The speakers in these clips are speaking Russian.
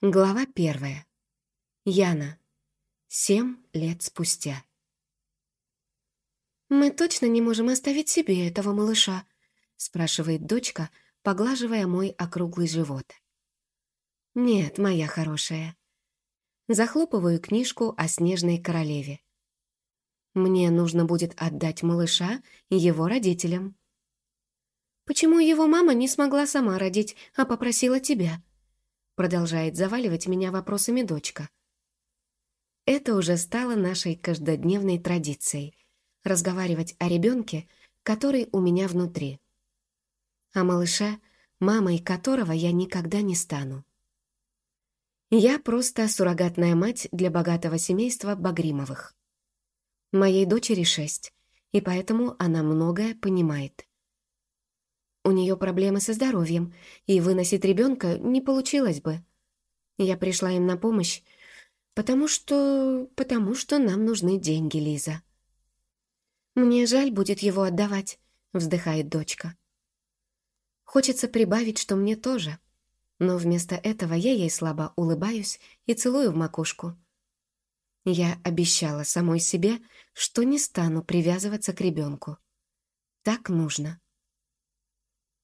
Глава первая. Яна. Семь лет спустя. «Мы точно не можем оставить себе этого малыша?» спрашивает дочка, поглаживая мой округлый живот. «Нет, моя хорошая». Захлопываю книжку о снежной королеве. Мне нужно будет отдать малыша его родителям. «Почему его мама не смогла сама родить, а попросила тебя?» Продолжает заваливать меня вопросами дочка. Это уже стало нашей каждодневной традицией — разговаривать о ребенке, который у меня внутри. О малыше, мамой которого я никогда не стану. Я просто суррогатная мать для богатого семейства Багримовых. Моей дочери шесть, и поэтому она многое понимает. У нее проблемы со здоровьем, и выносить ребенка не получилось бы. Я пришла им на помощь, потому что... потому что нам нужны деньги, Лиза. «Мне жаль будет его отдавать», — вздыхает дочка. Хочется прибавить, что мне тоже. Но вместо этого я ей слабо улыбаюсь и целую в макушку. Я обещала самой себе, что не стану привязываться к ребенку. Так нужно.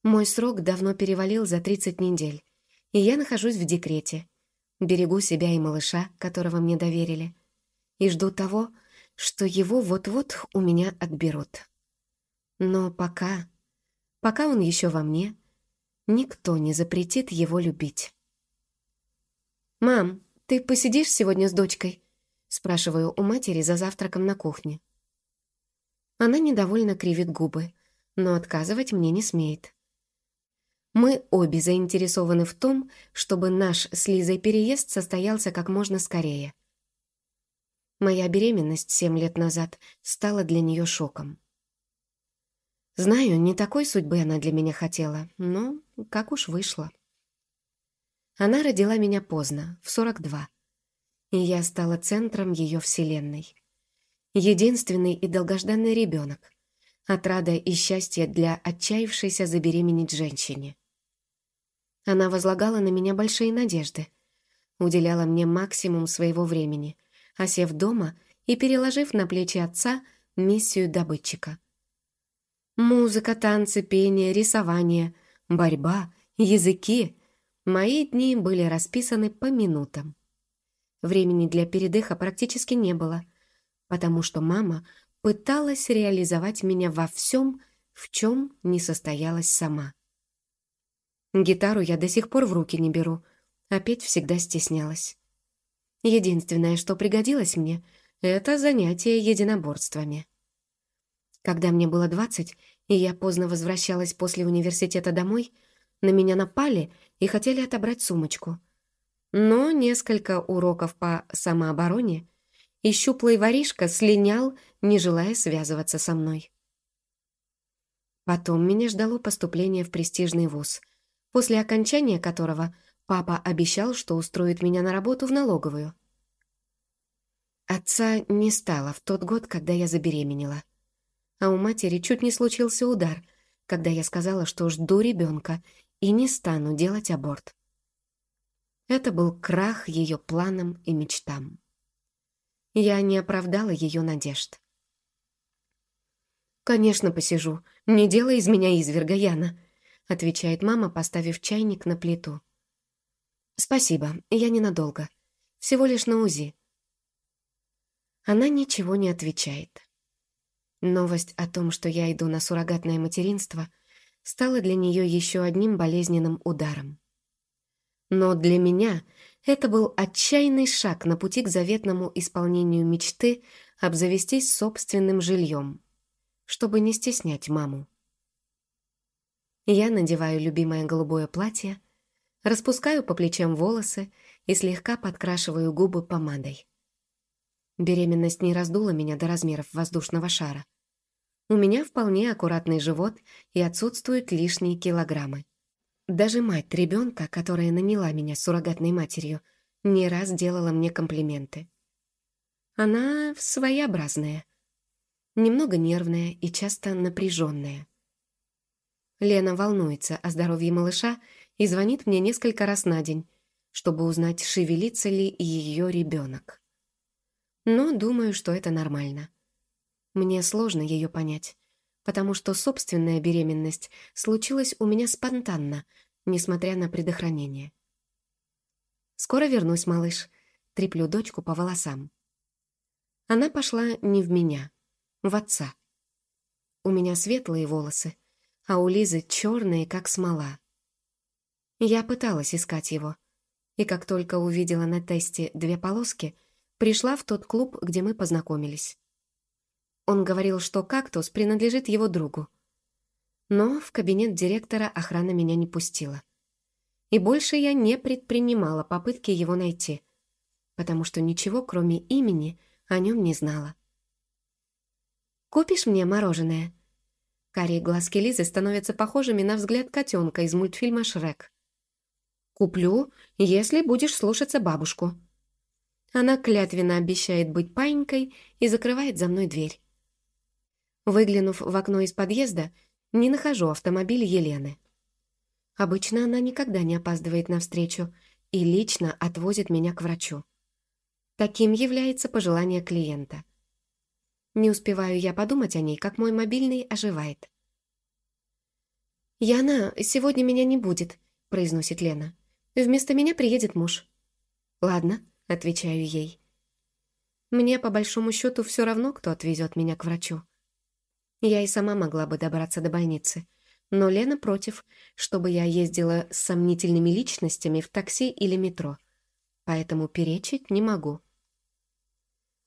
Мой срок давно перевалил за 30 недель, и я нахожусь в декрете. Берегу себя и малыша, которого мне доверили, и жду того, что его вот-вот у меня отберут. Но пока, пока он еще во мне, никто не запретит его любить. «Мам, ты посидишь сегодня с дочкой?» спрашиваю у матери за завтраком на кухне. Она недовольно кривит губы, но отказывать мне не смеет. Мы обе заинтересованы в том, чтобы наш с Лизой переезд состоялся как можно скорее. Моя беременность семь лет назад стала для нее шоком. Знаю, не такой судьбы она для меня хотела, но как уж вышло. Она родила меня поздно, в 42, и я стала центром ее вселенной. Единственный и долгожданный ребенок, отрада и счастье для отчаявшейся забеременеть женщине. Она возлагала на меня большие надежды, уделяла мне максимум своего времени, осев дома и переложив на плечи отца миссию добытчика. Музыка, танцы, пение, рисование, борьба, языки — мои дни были расписаны по минутам. Времени для передыха практически не было, потому что мама пыталась реализовать меня во всем, в чем не состоялась сама. Гитару я до сих пор в руки не беру, а петь всегда стеснялась. Единственное, что пригодилось мне, это занятие единоборствами. Когда мне было двадцать, и я поздно возвращалась после университета домой, на меня напали и хотели отобрать сумочку. Но несколько уроков по самообороне, и щуплый воришка слинял, не желая связываться со мной. Потом меня ждало поступление в престижный вуз — после окончания которого папа обещал, что устроит меня на работу в налоговую. Отца не стало в тот год, когда я забеременела. А у матери чуть не случился удар, когда я сказала, что жду ребенка и не стану делать аборт. Это был крах ее планам и мечтам. Я не оправдала ее надежд. «Конечно, посижу. Не делай из меня изверга, Яна», — отвечает мама, поставив чайник на плиту. «Спасибо, я ненадолго. Всего лишь на УЗИ». Она ничего не отвечает. Новость о том, что я иду на суррогатное материнство, стала для нее еще одним болезненным ударом. Но для меня это был отчаянный шаг на пути к заветному исполнению мечты обзавестись собственным жильем, чтобы не стеснять маму. Я надеваю любимое голубое платье, распускаю по плечам волосы и слегка подкрашиваю губы помадой. Беременность не раздула меня до размеров воздушного шара. У меня вполне аккуратный живот и отсутствуют лишние килограммы. Даже мать ребенка, которая наняла меня суррогатной матерью, не раз делала мне комплименты. Она своеобразная, немного нервная и часто напряженная. Лена волнуется о здоровье малыша и звонит мне несколько раз на день, чтобы узнать, шевелится ли ее ребенок. Но думаю, что это нормально. Мне сложно ее понять, потому что собственная беременность случилась у меня спонтанно, несмотря на предохранение. «Скоро вернусь, малыш», — треплю дочку по волосам. Она пошла не в меня, в отца. У меня светлые волосы, а у Лизы черные, как смола. Я пыталась искать его, и как только увидела на тесте две полоски, пришла в тот клуб, где мы познакомились. Он говорил, что кактус принадлежит его другу. Но в кабинет директора охрана меня не пустила. И больше я не предпринимала попытки его найти, потому что ничего, кроме имени, о нем не знала. «Купишь мне мороженое?» Карие глазки Лизы становятся похожими на взгляд котенка из мультфильма «Шрек». «Куплю, если будешь слушаться бабушку». Она клятвенно обещает быть паинькой и закрывает за мной дверь. Выглянув в окно из подъезда, не нахожу автомобиль Елены. Обычно она никогда не опаздывает на встречу и лично отвозит меня к врачу. Таким является пожелание клиента. Не успеваю я подумать о ней, как мой мобильный оживает. «Яна, сегодня меня не будет», — произносит Лена. «Вместо меня приедет муж». «Ладно», — отвечаю ей. «Мне, по большому счету, все равно, кто отвезет меня к врачу. Я и сама могла бы добраться до больницы, но Лена против, чтобы я ездила с сомнительными личностями в такси или метро, поэтому перечить не могу».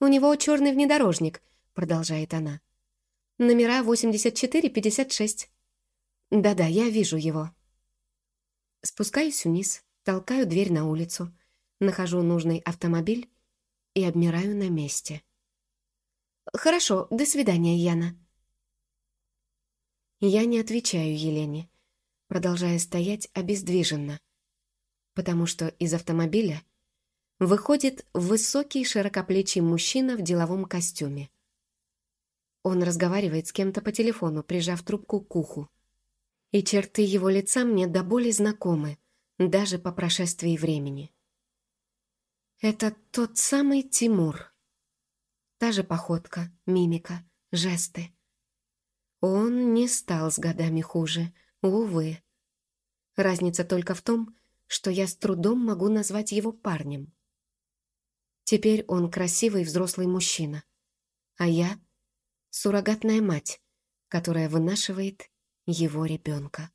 «У него черный внедорожник», продолжает она. Номера 84-56. Да-да, я вижу его. Спускаюсь вниз, толкаю дверь на улицу, нахожу нужный автомобиль и обмираю на месте. «Хорошо, до свидания, Яна». Я не отвечаю Елене, продолжая стоять обездвиженно, потому что из автомобиля выходит высокий широкоплечий мужчина в деловом костюме. Он разговаривает с кем-то по телефону, прижав трубку к уху. И черты его лица мне до боли знакомы, даже по прошествии времени. Это тот самый Тимур. Та же походка, мимика, жесты. Он не стал с годами хуже, увы. Разница только в том, что я с трудом могу назвать его парнем. Теперь он красивый взрослый мужчина, а я суррогатная мать, которая вынашивает его ребенка.